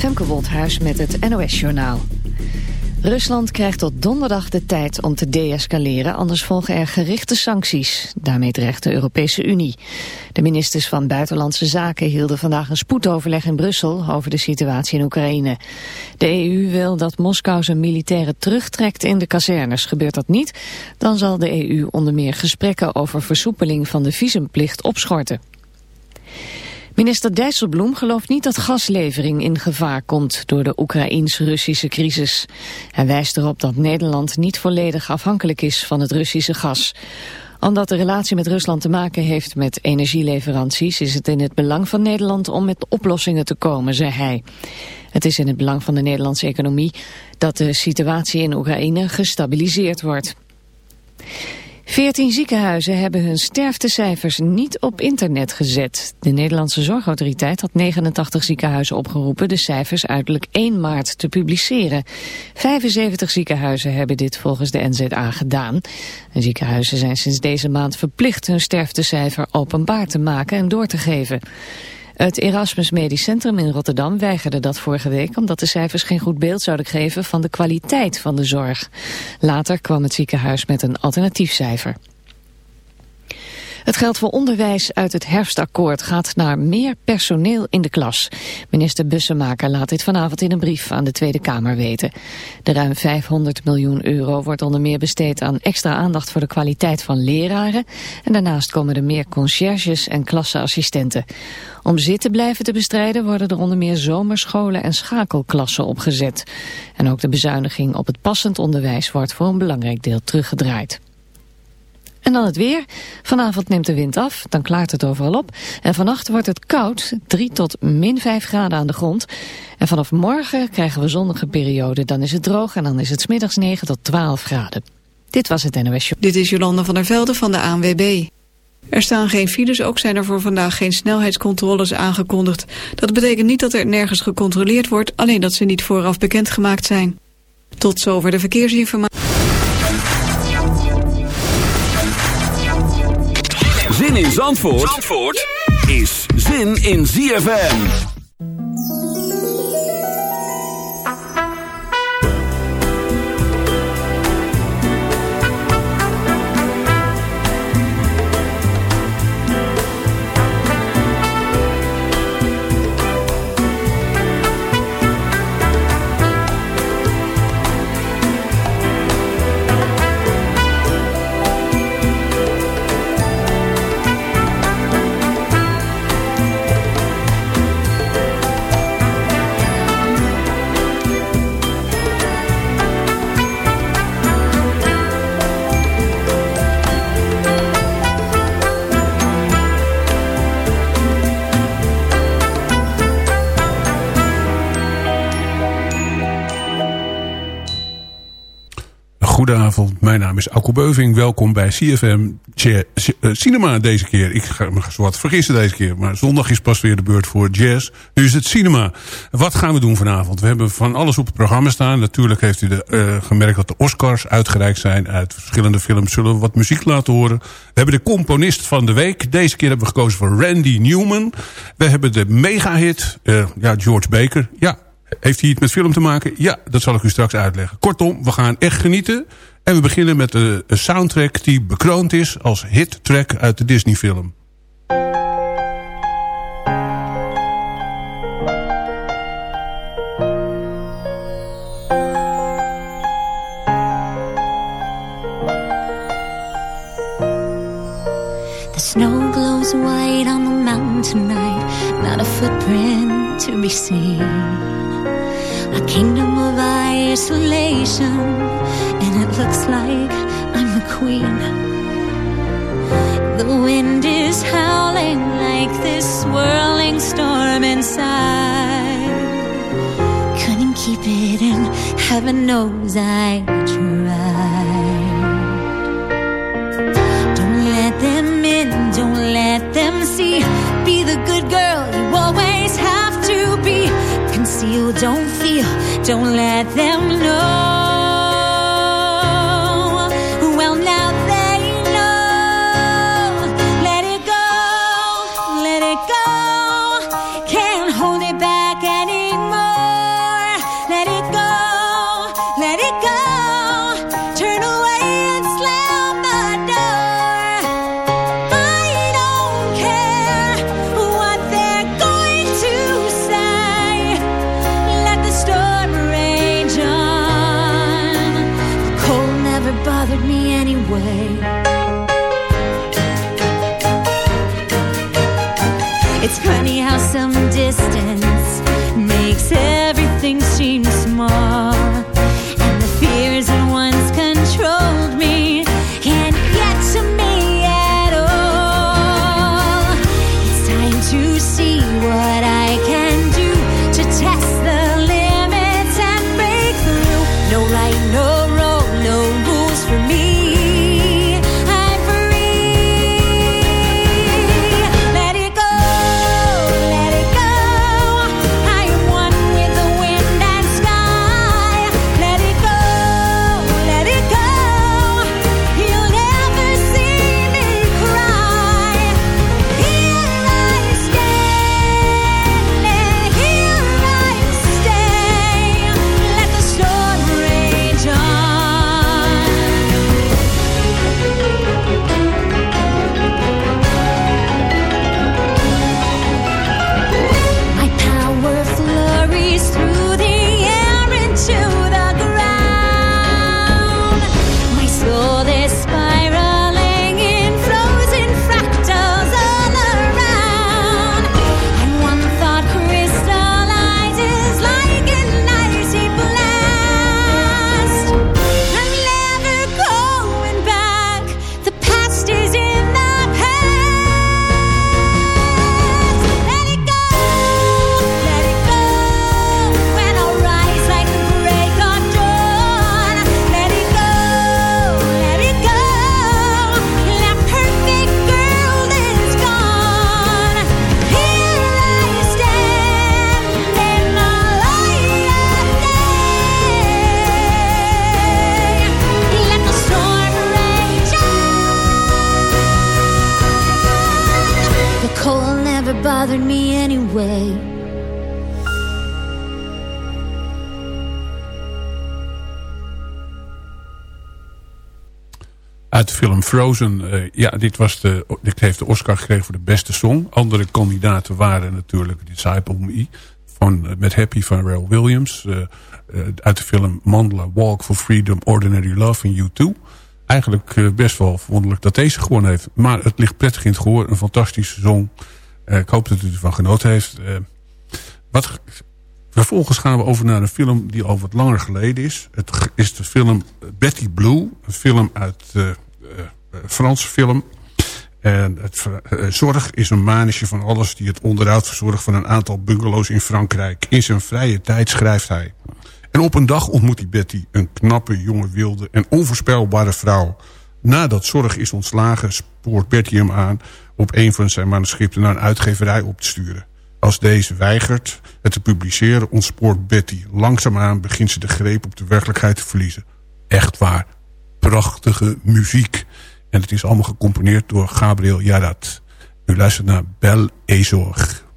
Femke Woldhuis met het NOS-journaal. Rusland krijgt tot donderdag de tijd om te deescaleren, anders volgen er gerichte sancties. Daarmee dreigt de Europese Unie. De ministers van Buitenlandse Zaken hielden vandaag een spoedoverleg in Brussel over de situatie in Oekraïne. De EU wil dat Moskou zijn militairen terugtrekt in de kazernes. Gebeurt dat niet, dan zal de EU onder meer gesprekken over versoepeling van de visumplicht opschorten. Minister Dijsselbloem gelooft niet dat gaslevering in gevaar komt door de Oekraïns-Russische crisis. Hij wijst erop dat Nederland niet volledig afhankelijk is van het Russische gas. Omdat de relatie met Rusland te maken heeft met energieleveranties... is het in het belang van Nederland om met oplossingen te komen, zei hij. Het is in het belang van de Nederlandse economie dat de situatie in Oekraïne gestabiliseerd wordt. Veertien ziekenhuizen hebben hun sterftecijfers niet op internet gezet. De Nederlandse Zorgautoriteit had 89 ziekenhuizen opgeroepen de cijfers uiterlijk 1 maart te publiceren. 75 ziekenhuizen hebben dit volgens de NZA gedaan. Ziekenhuizen zijn sinds deze maand verplicht hun sterftecijfer openbaar te maken en door te geven. Het Erasmus Medisch Centrum in Rotterdam weigerde dat vorige week... omdat de cijfers geen goed beeld zouden geven van de kwaliteit van de zorg. Later kwam het ziekenhuis met een alternatief cijfer. Het geld voor onderwijs uit het herfstakkoord gaat naar meer personeel in de klas. Minister Bussemaker laat dit vanavond in een brief aan de Tweede Kamer weten. De ruim 500 miljoen euro wordt onder meer besteed aan extra aandacht voor de kwaliteit van leraren. En daarnaast komen er meer conciërges en klasseassistenten. Om zitten blijven te bestrijden worden er onder meer zomerscholen en schakelklassen opgezet. En ook de bezuiniging op het passend onderwijs wordt voor een belangrijk deel teruggedraaid. En dan het weer. Vanavond neemt de wind af, dan klaart het overal op. En vannacht wordt het koud, 3 tot min 5 graden aan de grond. En vanaf morgen krijgen we zonnige perioden. Dan is het droog en dan is het smiddags 9 tot 12 graden. Dit was het NOS. Dit is Jolanda van der Velde van de ANWB. Er staan geen files, ook zijn er voor vandaag geen snelheidscontroles aangekondigd. Dat betekent niet dat er nergens gecontroleerd wordt, alleen dat ze niet vooraf bekendgemaakt zijn. Tot zover de verkeersinformatie. In Zandvoort, Zandvoort is zin in ZFM. Goedenavond, mijn naam is Akko Beuving. Welkom bij CFM eh, Cinema deze keer. Ik ga me wat vergissen deze keer. Maar zondag is pas weer de beurt voor jazz. Nu is het cinema. Wat gaan we doen vanavond? We hebben van alles op het programma staan. Natuurlijk heeft u de, uh, gemerkt dat de Oscars uitgereikt zijn. Uit verschillende films zullen we wat muziek laten horen. We hebben de componist van de week. Deze keer hebben we gekozen voor Randy Newman. We hebben de megahit. Uh, ja, George Baker. Ja, heeft hij iets met film te maken? Ja, dat zal ik u straks uitleggen. Kortom, we gaan echt genieten. En we beginnen met een soundtrack die bekroond is als hittrack uit de Disney film. The snow glows white on the mountain tonight Not a footprint to be seen a kingdom of isolation, and it looks like I'm the queen. The wind is howling like this swirling storm inside. Couldn't keep it in, heaven knows I tried. Don't let them in, don't let them see. Be the good girl you always have to be. Conceal, don't don't let them know. Uit de film Frozen. Uh, ja, dit, was de, dit heeft de Oscar gekregen voor de beste song. Andere kandidaten waren natuurlijk Disciple Me. Van, uh, met Happy van Ralph Williams. Uh, uit de film Mandela Walk for Freedom, Ordinary Love en U2. Eigenlijk best wel verwonderlijk dat deze gewonnen heeft. Maar het ligt prettig in het gehoor. Een fantastische song. ik hoop dat u ervan genoten heeft. wat Vervolgens gaan we over naar een film die al wat langer geleden is. Het is de film Betty Blue. Een film uit Franse film. En het, uh, Zorg is een manetje van alles die het onderhoud verzorgt van een aantal bungalows in Frankrijk. In zijn vrije tijd schrijft hij. En op een dag ontmoet hij Betty, een knappe, jonge, wilde en onvoorspelbare vrouw. Nadat Zorg is ontslagen, spoort Betty hem aan op een van zijn manuscripten naar een uitgeverij op te sturen. Als deze weigert het te publiceren, ontspoort Betty. Langzaamaan begint ze de greep op de werkelijkheid te verliezen. Echt waar. Prachtige muziek. En het is allemaal gecomponeerd door Gabriel Yarat. U luistert naar Belle Ezorg.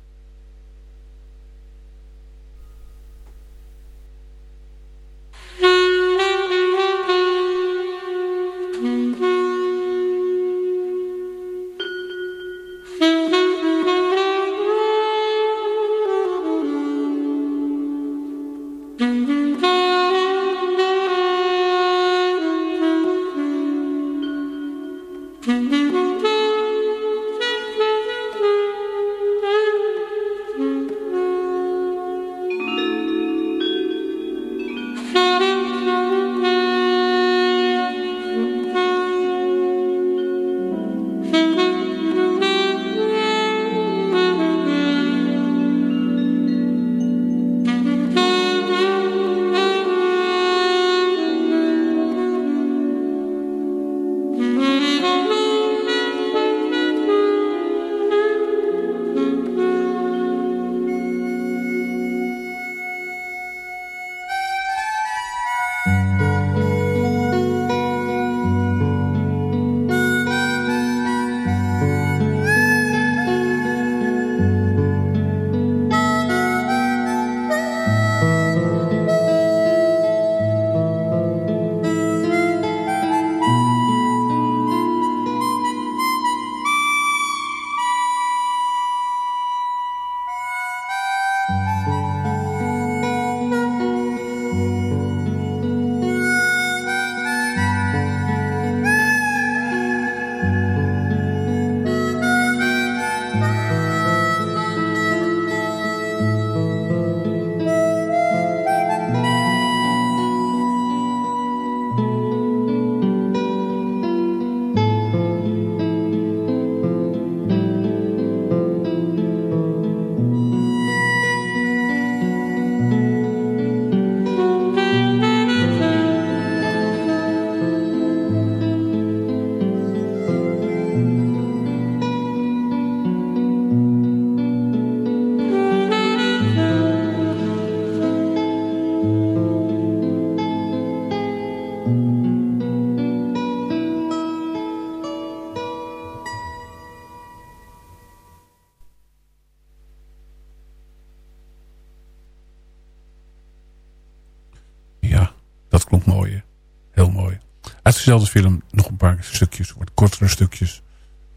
Dezelfde film nog een paar stukjes, wat kortere stukjes.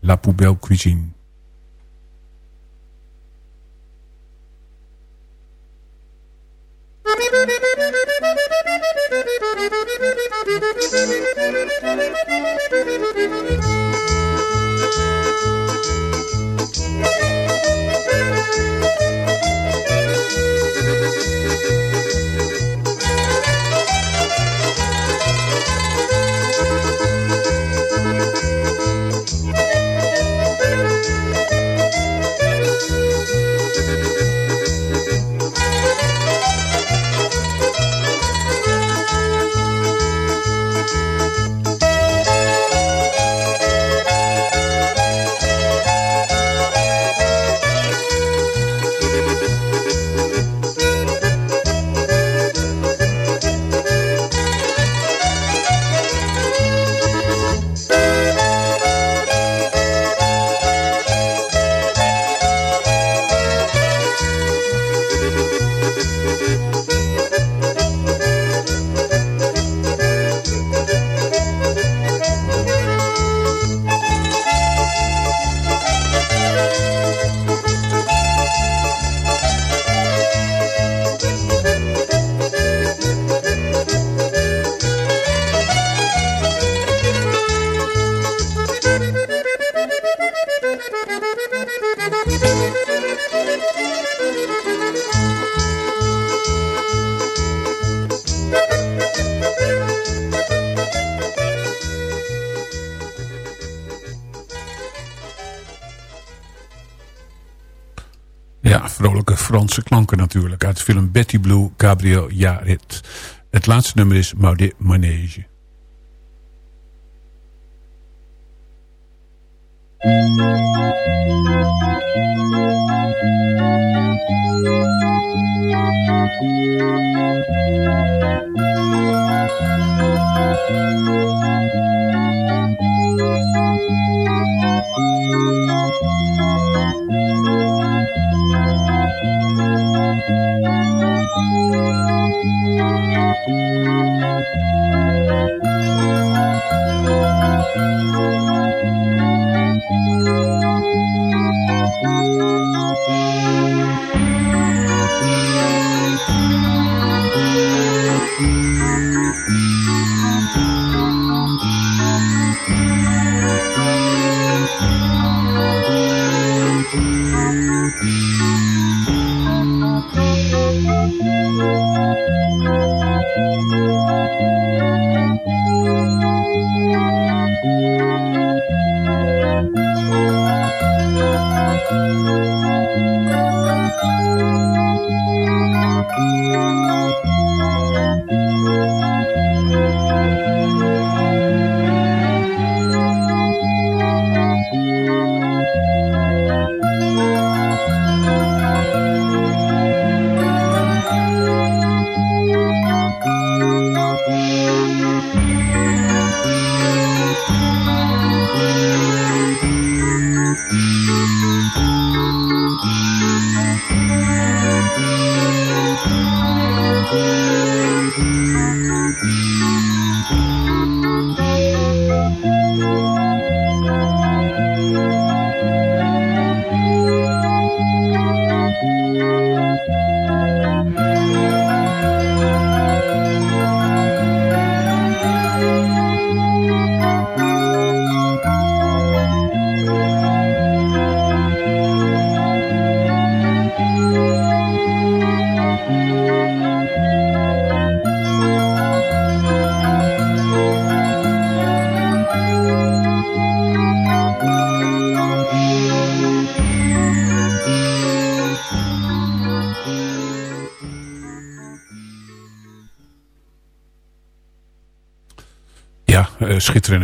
La Poubelle Cuisine. Ja, vrolijke Franse klanken natuurlijk. Uit de film Betty Blue, Gabriel Jarit. Het laatste nummer is Maudet Manege. Thank you.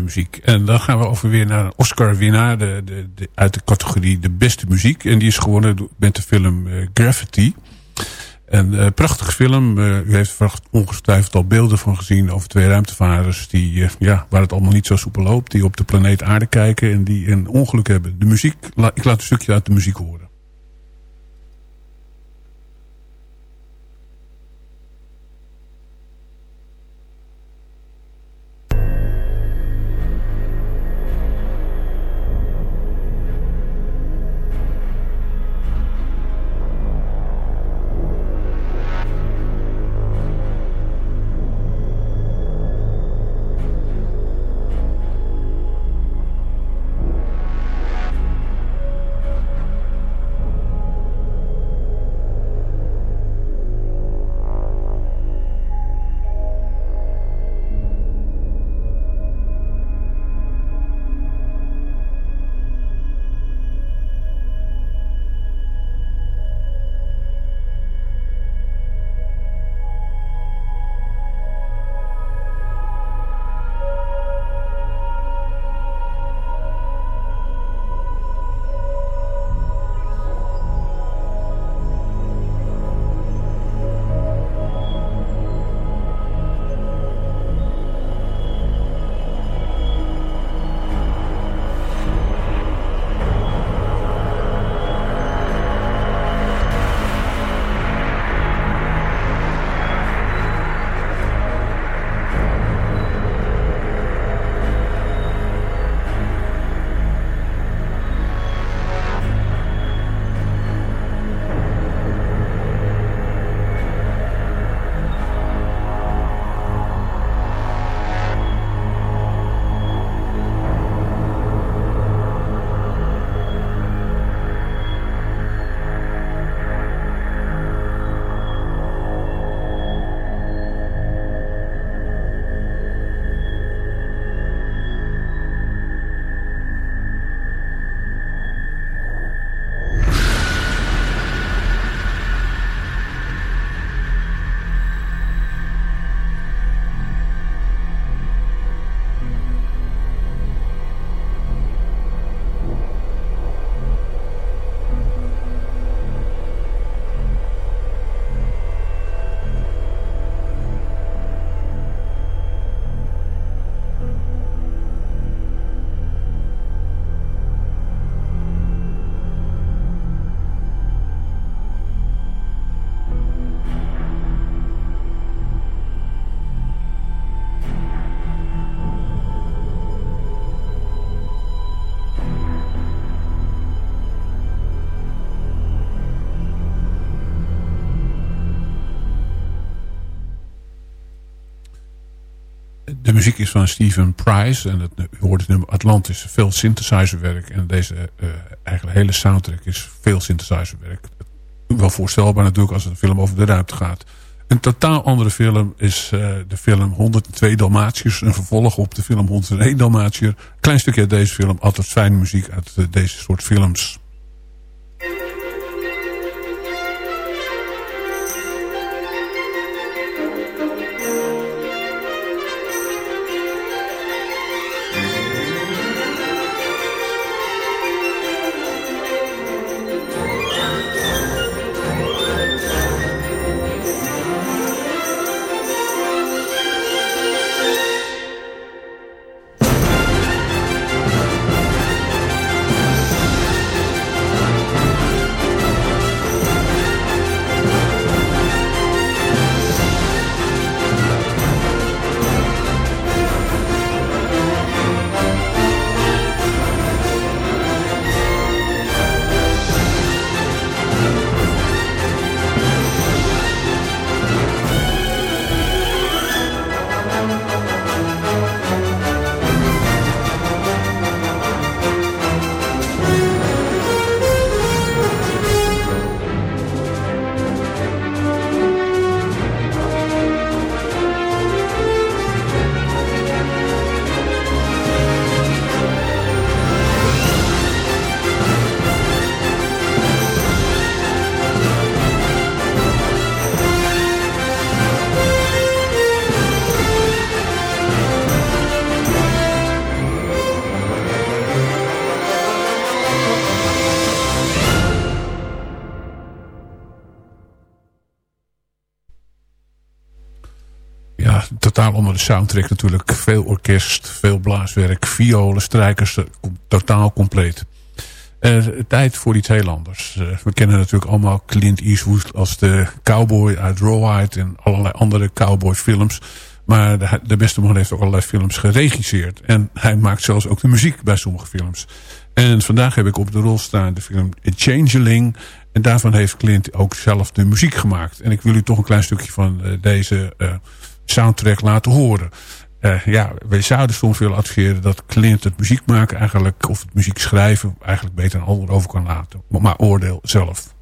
Muziek. En dan gaan we over weer naar een Oscar-winnaar de, de, uit de categorie de beste muziek. En die is gewonnen met de film uh, Gravity. Een uh, prachtige film. Uh, u heeft ongetwijfeld al beelden van gezien over twee ruimtevaarders... Die, ja, waar het allemaal niet zo soepel loopt. Die op de planeet aarde kijken en die een ongeluk hebben. De muziek, ik laat een stukje uit de muziek horen. Muziek is van Steven Price. En het, hoort het nummer Atlantis. Veel synthesizerwerk. En deze uh, eigenlijk hele soundtrack is veel synthesizerwerk. Wel voorstelbaar natuurlijk als het een film over de ruimte gaat. Een totaal andere film is uh, de film 102 Dalmatiërs. Een vervolg op de film 101 Dalmatiër. Klein stukje uit deze film. Altijd fijne muziek uit uh, deze soort films. Onder de soundtrack natuurlijk. Veel orkest, veel blaaswerk, violen, strijkers. Totaal compleet. Uh, tijd voor iets heel anders. Uh, we kennen natuurlijk allemaal Clint Eastwood als de cowboy uit Rawhide en allerlei andere cowboy films. Maar de, beste man heeft ook allerlei films geregisseerd. En hij maakt zelfs ook de muziek bij sommige films. En vandaag heb ik op de rol staan de film Changeling. En daarvan heeft Clint ook zelf de muziek gemaakt. En ik wil u toch een klein stukje van deze soundtrack laten horen. Uh, ja, wij zouden soms willen adviseren dat Clint het muziek maken eigenlijk, of het muziek schrijven, eigenlijk beter een ander over kan laten. Maar oordeel zelf.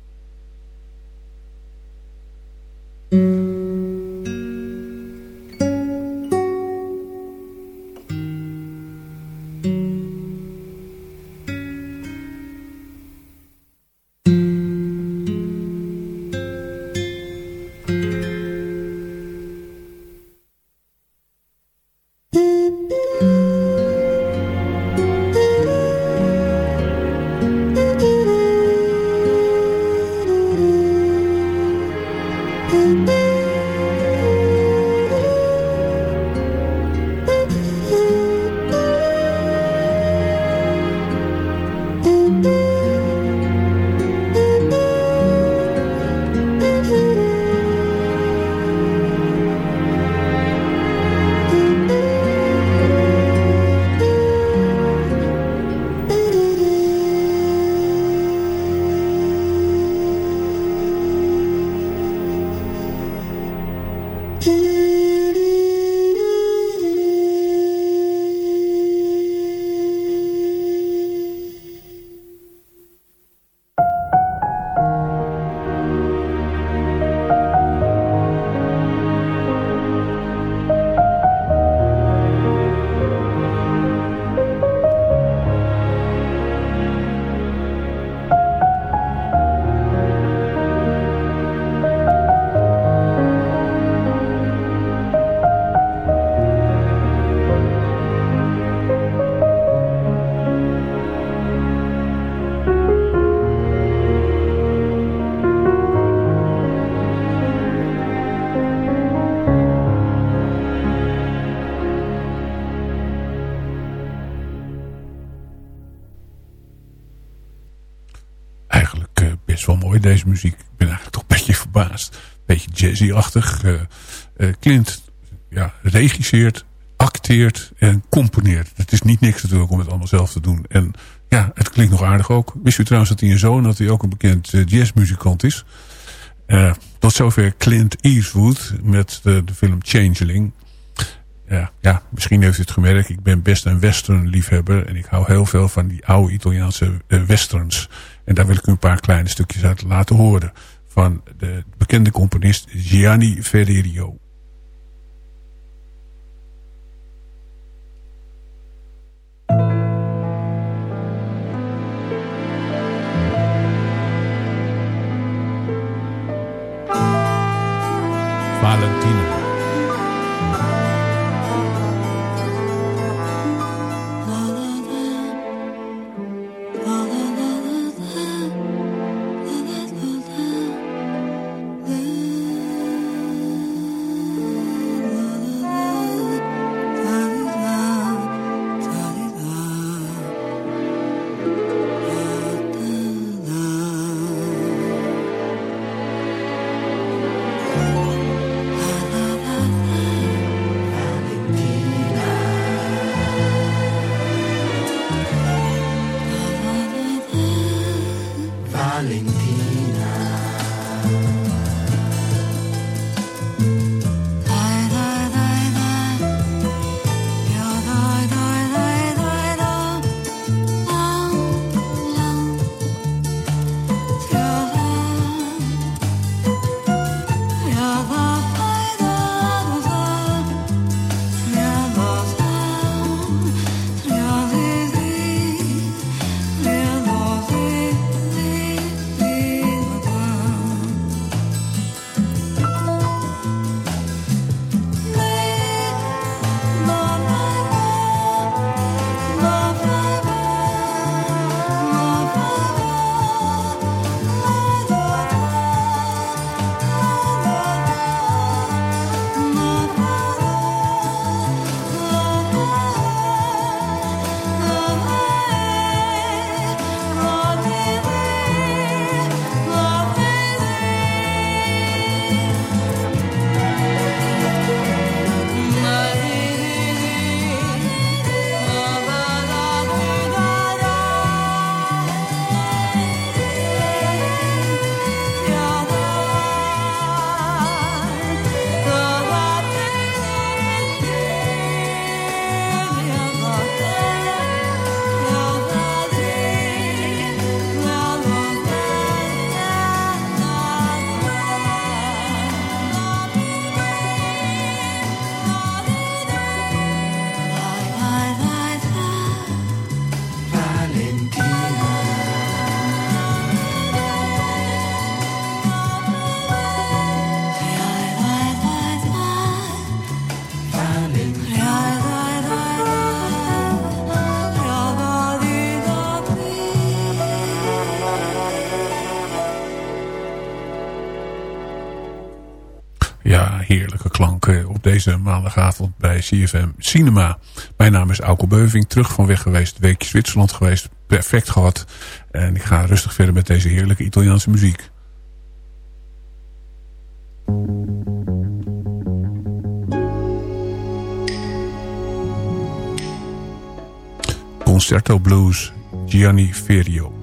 Deze muziek. Ik ben eigenlijk toch een beetje verbaasd. Beetje jazzy-achtig. Uh, Clint ja, regisseert, acteert en componeert. Het is niet niks natuurlijk om het allemaal zelf te doen. En ja, het klinkt nog aardig ook. Wist u trouwens dat hij een zoon dat hij ook een bekend uh, jazzmuzikant is? tot zover Clint Eastwood met de, film Changeling. ja, ja, misschien heeft u het gemerkt. Ik ben best een western liefhebber. En ik hou heel veel van die oude Italiaanse westerns. En daar wil ik u een paar kleine stukjes uit laten horen. Van de bekende componist Gianni Ferrerio. Deze maandagavond bij CFM Cinema. Mijn naam is Auke Beuving, terug van weg geweest, weekje Zwitserland geweest, perfect gehad. En ik ga rustig verder met deze heerlijke Italiaanse muziek. Concerto Blues, Gianni Ferrio.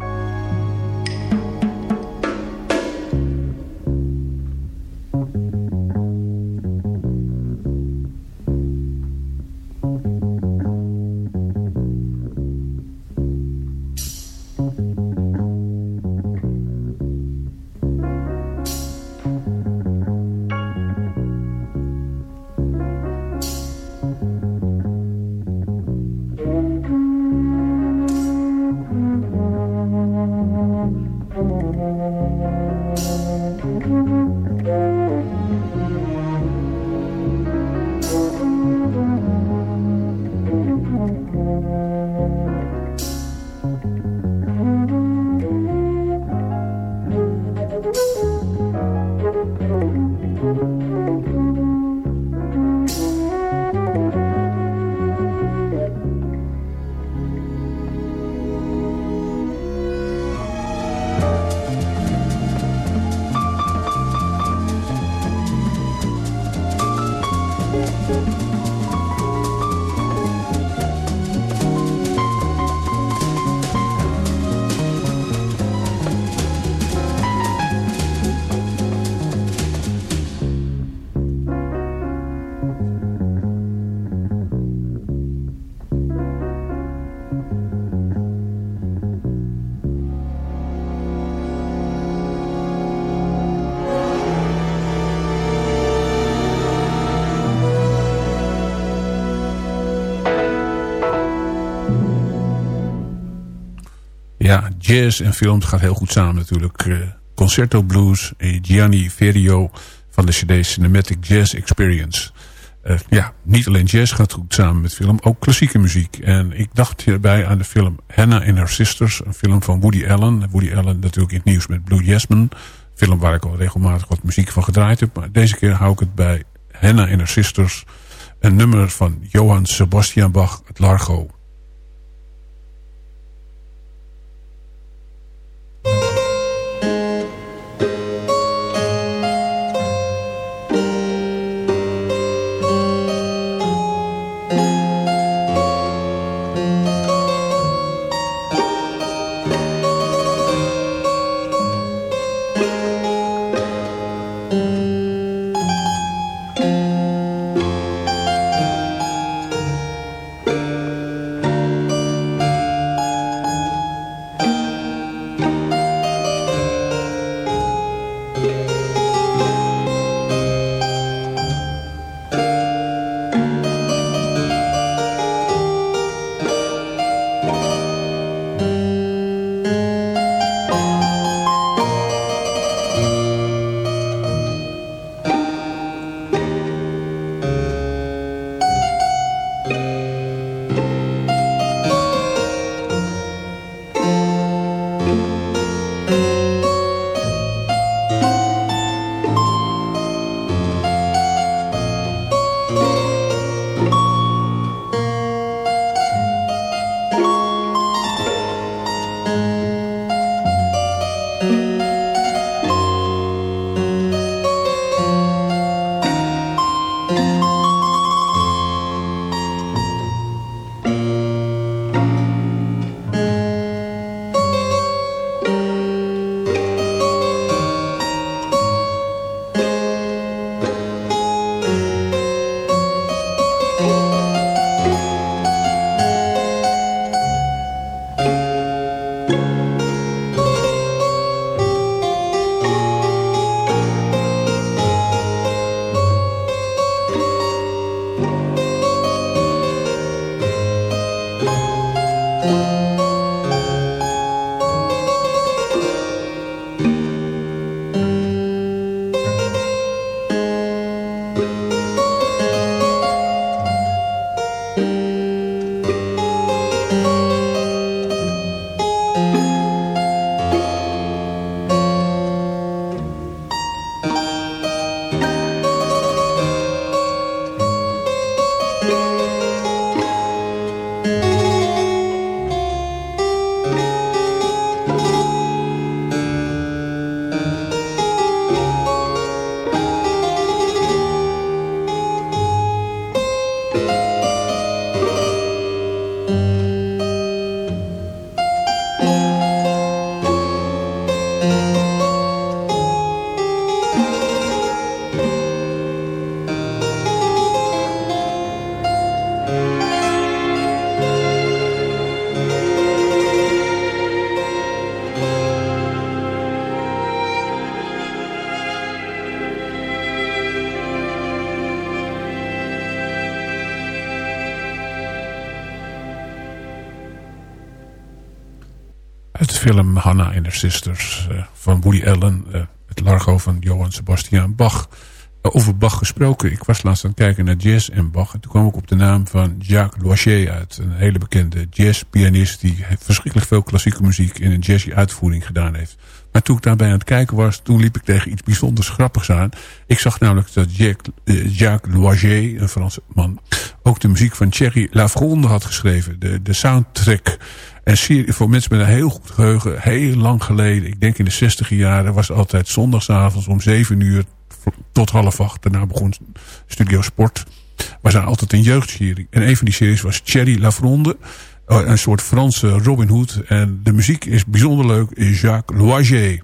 Jazz en films gaat heel goed samen natuurlijk. Uh, Concerto Blues, Gianni Ferio van de CD Cinematic Jazz Experience. Uh, ja, niet alleen jazz gaat goed samen met film, ook klassieke muziek. En ik dacht hierbij aan de film Hannah and Her Sisters, een film van Woody Allen. Woody Allen natuurlijk in het nieuws met Blue Jasmine. Film waar ik al regelmatig wat muziek van gedraaid heb. Maar deze keer hou ik het bij Hannah and Her Sisters. Een nummer van Johann Sebastian Bach, het Largo. Film Hannah and Her Sisters uh, van Woody Allen. Uh, het Largo van Johann Sebastian Bach. Uh, over Bach gesproken. Ik was laatst aan het kijken naar jazz en Bach. En toen kwam ik op de naam van Jacques Loisier uit. Een hele bekende jazzpianist. Die verschrikkelijk veel klassieke muziek in een jazzy uitvoering gedaan heeft. Maar toen ik daarbij aan het kijken was. Toen liep ik tegen iets bijzonders grappigs aan. Ik zag namelijk dat Jacques, Jacques Loisier, een Franse man. Ook de muziek van Thierry Lafronde had geschreven. De, de soundtrack en voor mensen met een heel goed geheugen, heel lang geleden, ik denk in de 60 jaren, was altijd zondagsavonds om 7 uur tot half acht. Daarna begon Studio Sport. Was daar altijd een jeugdserie. En een van die series was Thierry Lafronde. Eh, een soort Franse Robin Hood. En de muziek is bijzonder leuk. Jacques Loisier.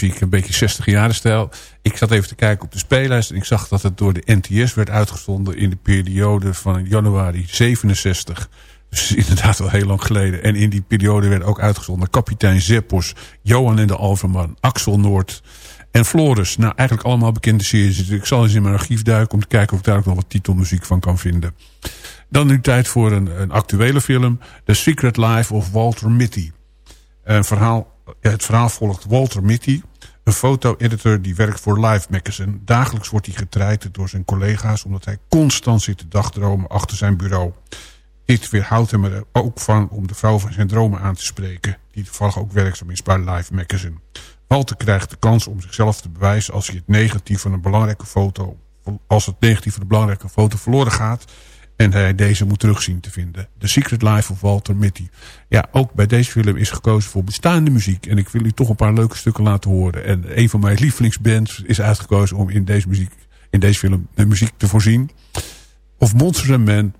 Muziek. Een beetje 60 jaren stijl. Ik zat even te kijken op de speellijst. En ik zag dat het door de NTS werd uitgezonden in de periode van januari 67. Dus inderdaad wel heel lang geleden. En in die periode werd ook uitgezonden kapitein Zeppos, Johan en de Alverman, Axel Noord en Floris. Nou, eigenlijk allemaal bekende series. Dus ik zal eens in mijn archief duiken om te kijken of ik daar ook nog wat titelmuziek van kan vinden. Dan nu tijd voor een, een actuele film. The Secret Life of Walter Mitty. Een verhaal, het verhaal volgt Walter Mitty. Een foto-editor die werkt voor Life Magazine. Dagelijks wordt hij getraind door zijn collega's... omdat hij constant zit te dagdromen achter zijn bureau. Dit weerhoudt hem er ook van om de vrouw van zijn dromen aan te spreken... die toevallig ook werkzaam is bij Life Magazine. Walter krijgt de kans om zichzelf te bewijzen... als hij het negatief van een belangrijke foto... als het negatief van een belangrijke foto verloren gaat... En hij deze moet terugzien te vinden. The Secret Life of Walter Mitty. Ja, ook bij deze film is gekozen voor bestaande muziek. En ik wil u toch een paar leuke stukken laten horen. En een van mijn lievelingsbands is uitgekozen om in deze, muziek, in deze film de muziek te voorzien. Of Monsters and Men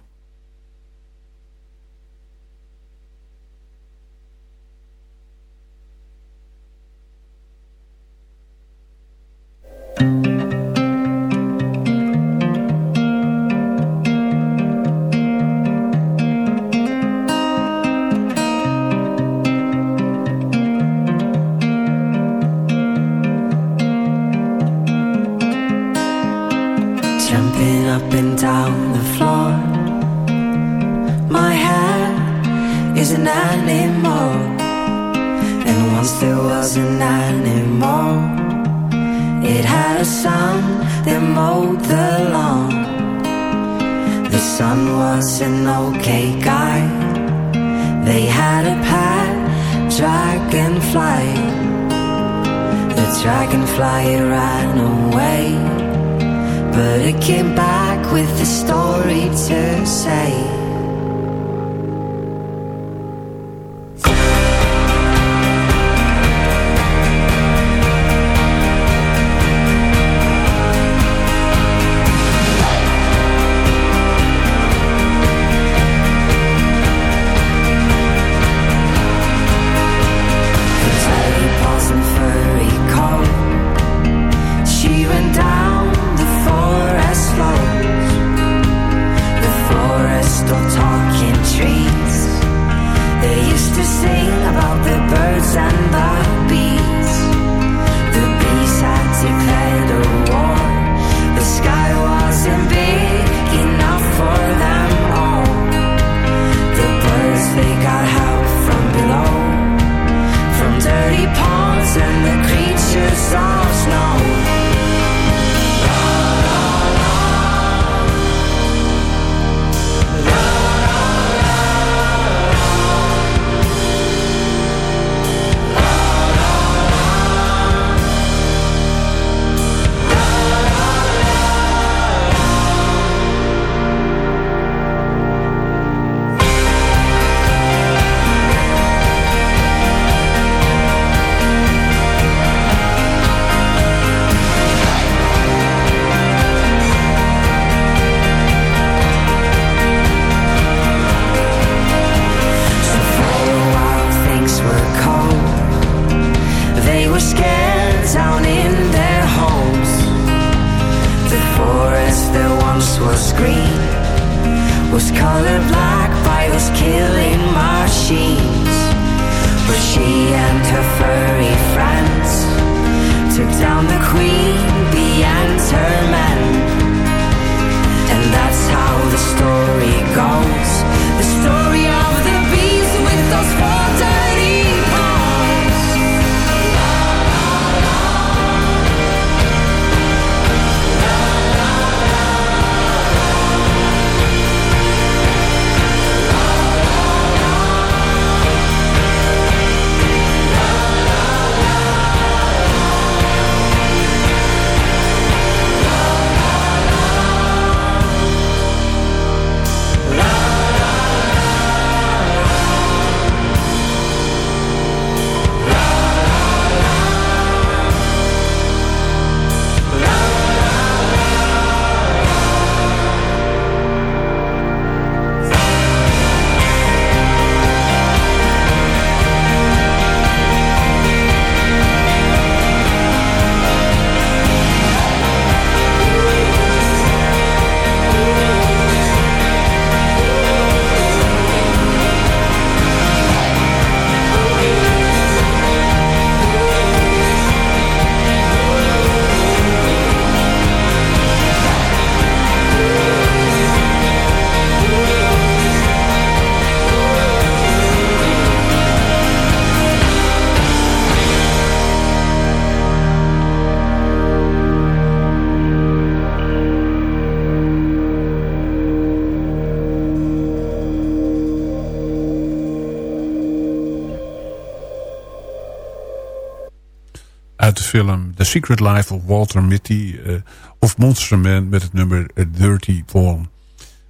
film The Secret Life of Walter Mitty... Uh, of Monster Man met het nummer Dirty Form.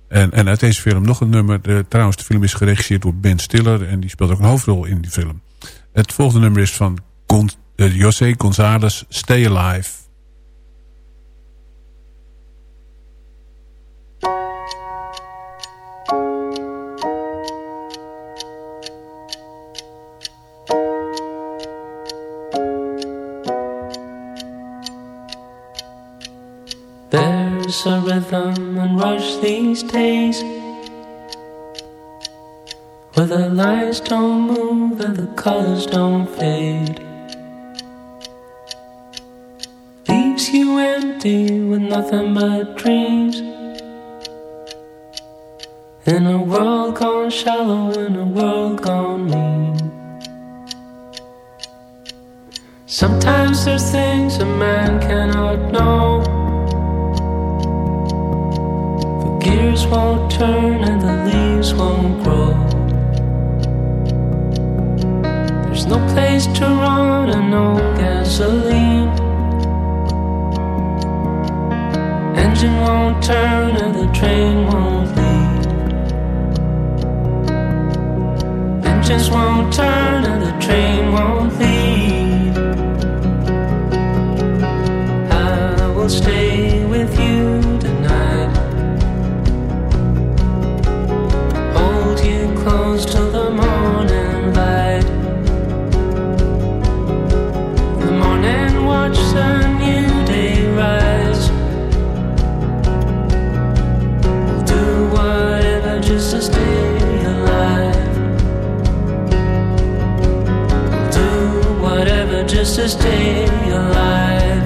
En, en uit deze film nog een nummer. De, trouwens, de film is geregisseerd door Ben Stiller... en die speelt ook een hoofdrol in die film. Het volgende nummer is van Con, uh, José González, Stay Alive... A rhythm and rush these days. Where the lines don't move and the colors don't fade. Leaves you empty with nothing but dreams. In a world gone shallow, in a world gone mean. Sometimes there's things a man cannot know gears won't turn and the leaves won't grow. There's no place to run and no gasoline. Engine won't turn and the train won't leave. Engines won't turn and the train won't leave. I will stay with you. To stay alive.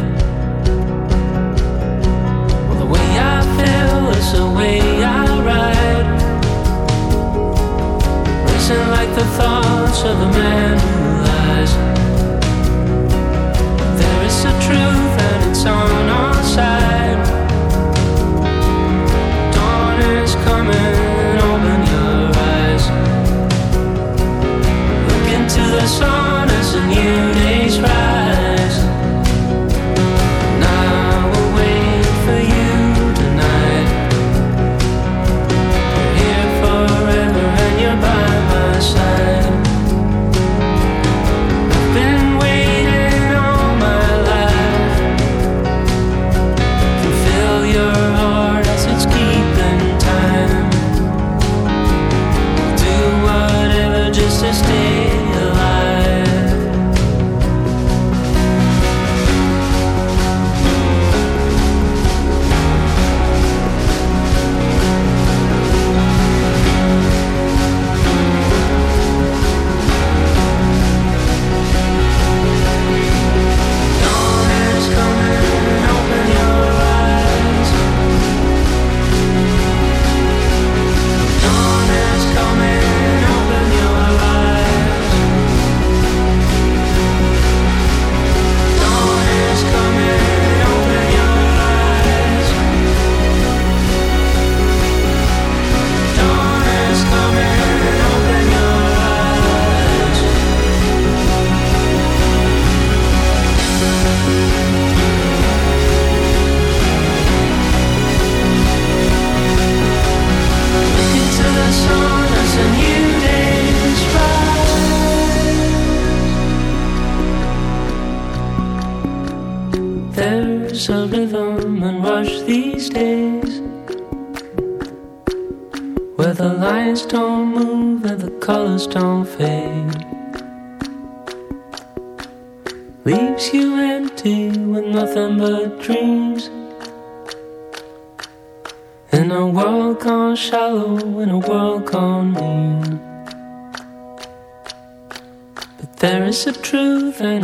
Well, the way I feel is the way I ride. Racing like the thoughts of a man who lies. There is a truth and it's on our side. Dawn is coming, open your eyes. Look into the sun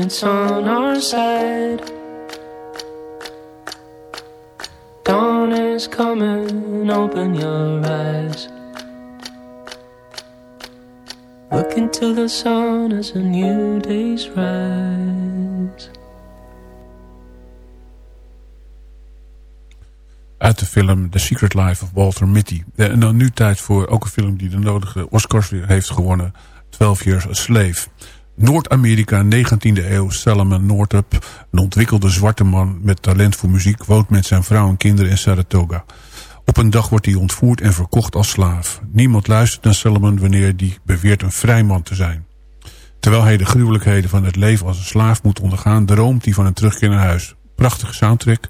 it's on our side. Dawn is coming, open your eyes. Look into the sun as a new day's rise. Uit de film The Secret Life of Walter Mitty. En dan nu tijd voor ook een film die de nodige Oscars weer heeft gewonnen. 12 Years a Slave. Noord-Amerika, 19e eeuw, Salomon Northup, een ontwikkelde zwarte man met talent voor muziek, woont met zijn vrouw en kinderen in Saratoga. Op een dag wordt hij ontvoerd en verkocht als slaaf. Niemand luistert naar Salomon wanneer hij beweert een vrij man te zijn. Terwijl hij de gruwelijkheden van het leven als een slaaf moet ondergaan... droomt hij van een terugkeer naar huis. Prachtige soundtrack.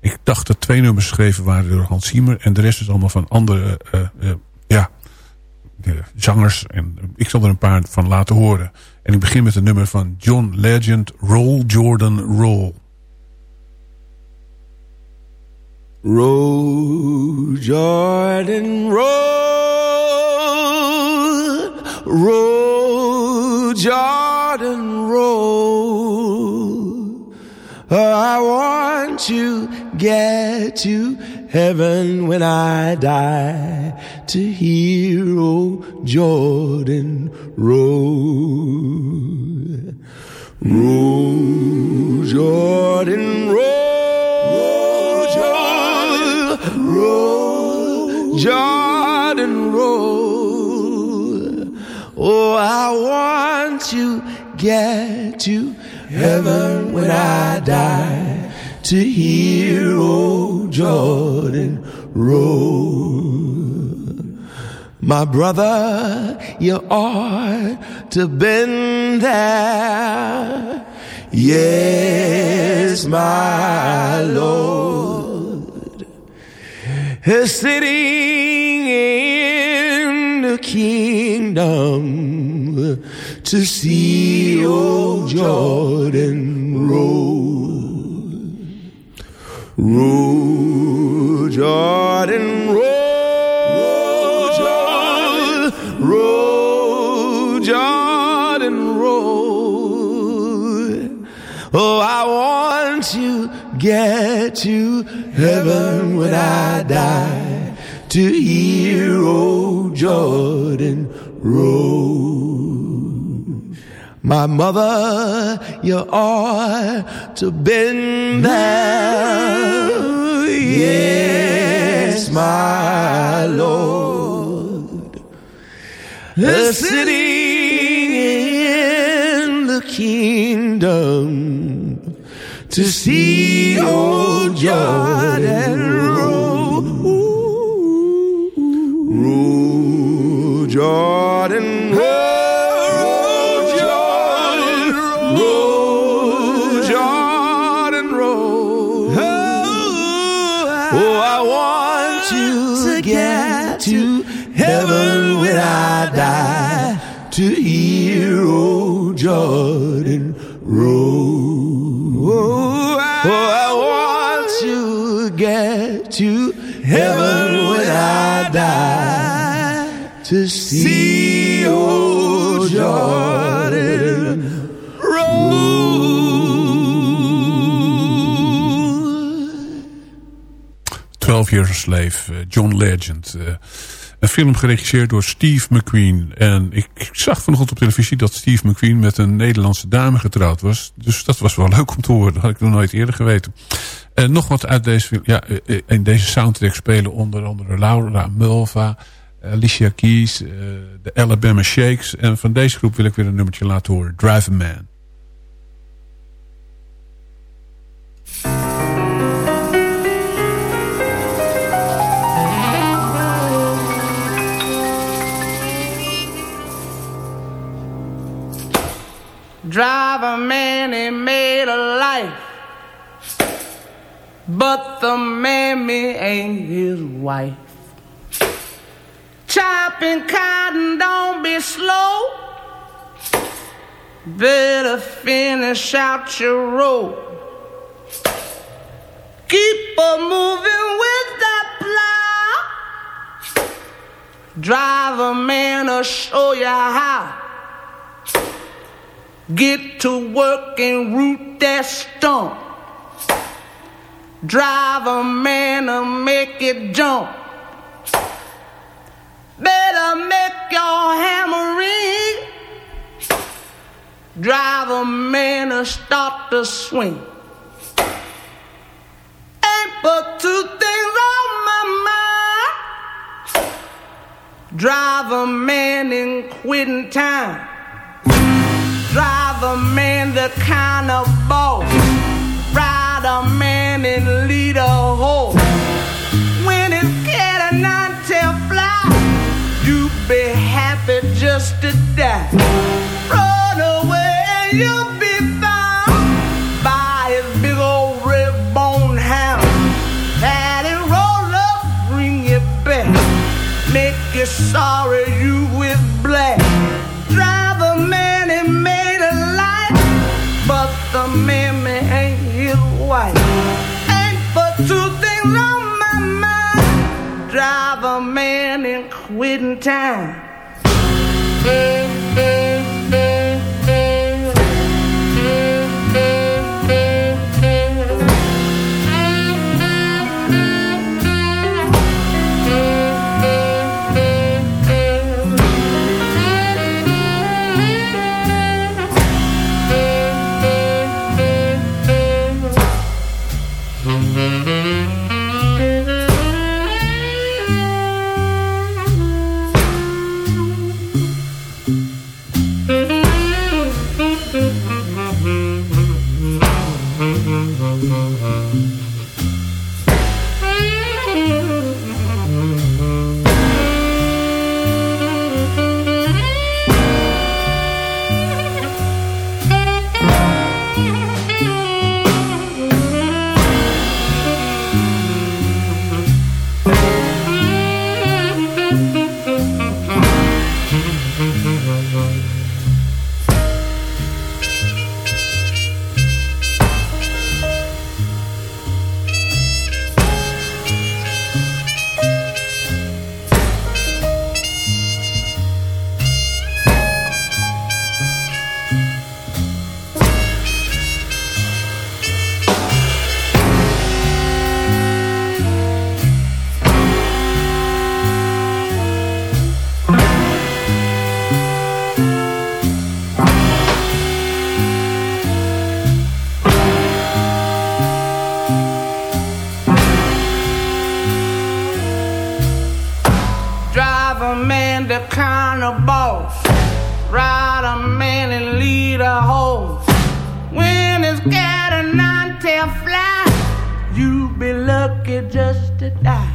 Ik dacht dat twee nummers geschreven waren door Hans Ziemer... en de rest is allemaal van andere uh, uh, ja, zangers. En ik zal er een paar van laten horen. En ik begin met een nummer van John Legend, Roll Jordan Roll. Roll Jordan roll, roll Jordan roll. I want to get to heaven when I die to hear old Jordan roll. Roll, Jordan, roll, Jordan, roll, Jordan, roll. Oh, I want to get to heaven when I die to hear old Jordan roll. My brother, you ought to been there. Yes, my Lord. Sitting in the kingdom to see old Jordan Roll, Jordan, roll. roll, Jordan, roll. Oh, I want to get to heaven when I die to hear oh, old Jordan My mother, you ought to been there. Yes, my Lord. The city in the kingdom to see old Jordan to heaven when I die to see old Jordan roll. 12 Years a Slave, John Legend. Een film geregisseerd door Steve McQueen. En ik, zag vanochtend op televisie dat Steve McQueen met een Nederlandse dame getrouwd was. Dus dat was wel leuk om te horen. Dat had ik nog nooit eerder geweten. En nog wat uit deze film. Ja, in deze soundtrack spelen onder andere Laura Mulva, Alicia Keys, de Alabama Shakes. En van deze groep wil ik weer een nummertje laten horen. Drive a Man. Driver man he made a life. But the mammy ain't his wife. Chopping cotton don't be slow. Better finish out your road keep a moving with that plow. Driver man will show you how Get to work and root that stump. Drive a man to make it jump. Better make your hammer ring. Drive a man to start to swing. Ain't but two things on my mind. Drive a man in quitting time Drive a man the kind of boss. Ride a man and lead a horse. When it's cat and not tell fly, you be happy just to die. Run away and you'll be found by his big old red bone hound. It roll up, bring you back. Make you sorry you with black. Man ain't. Ain't but two things on my mind. Drive a man in quitting time. Drive a man the kind of boss. Ride a man and lead a horse. When it's got a nine tail fly, you be lucky just to die.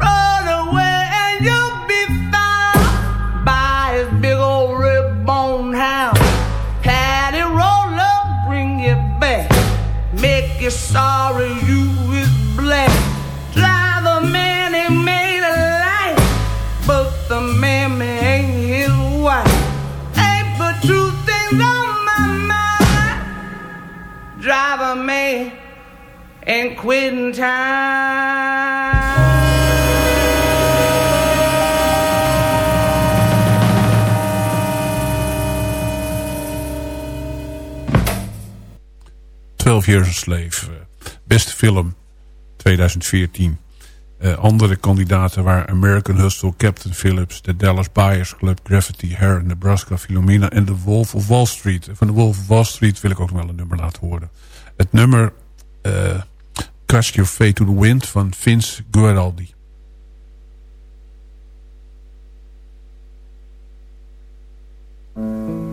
Run away and you'll be found by his big old red bone hound. Had it roll up, bring you back. Make you sorry Man and quitting time. Years a Slave. eh, Beste film 2014. Eh, andere kandidaten waren American Hustle, Captain Phillips... The Dallas Buyers Club, Gravity, Hair, Nebraska, Philomena... en The Wolf of Wall Street. Van The Wolf of Wall Street wil ik ook nog wel een nummer laten horen. het nummer eh, uh, Cast Your Fate to the Wind van Vince Guaraldi. Mm.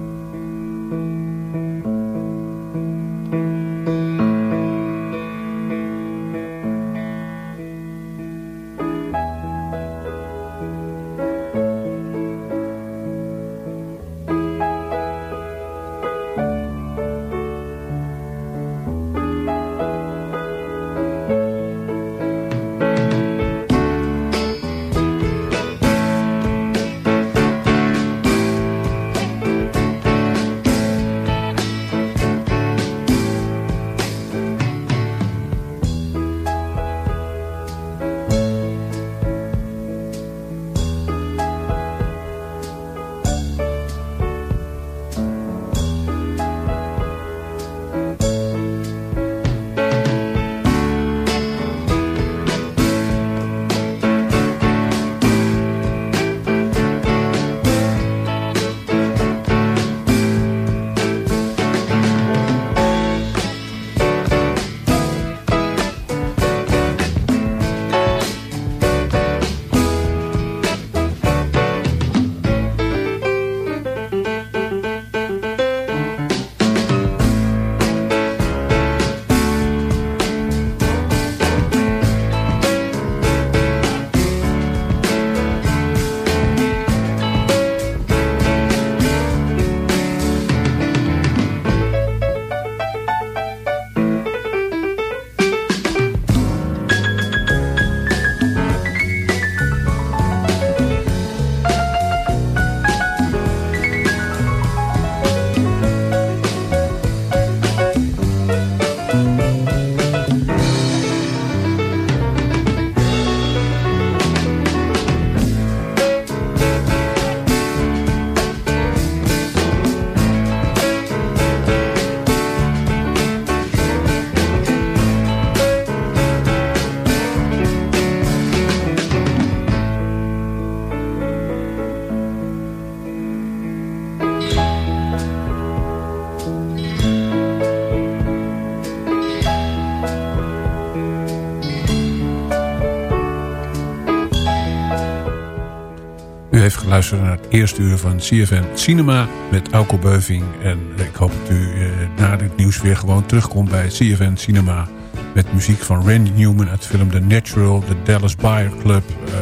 Geluisterd naar het eerste uur van CFM Cinema met Alco Beuving. En ik hoop dat u uh, na dit nieuws weer gewoon terugkomt bij CFM Cinema. Met muziek van Randy Newman uit de film The Natural, The Dallas Buyer Club, uh,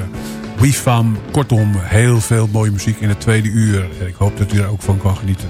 We Fam. Kortom, heel veel mooie muziek in het tweede uur. En ik hoop dat u er ook van kan genieten.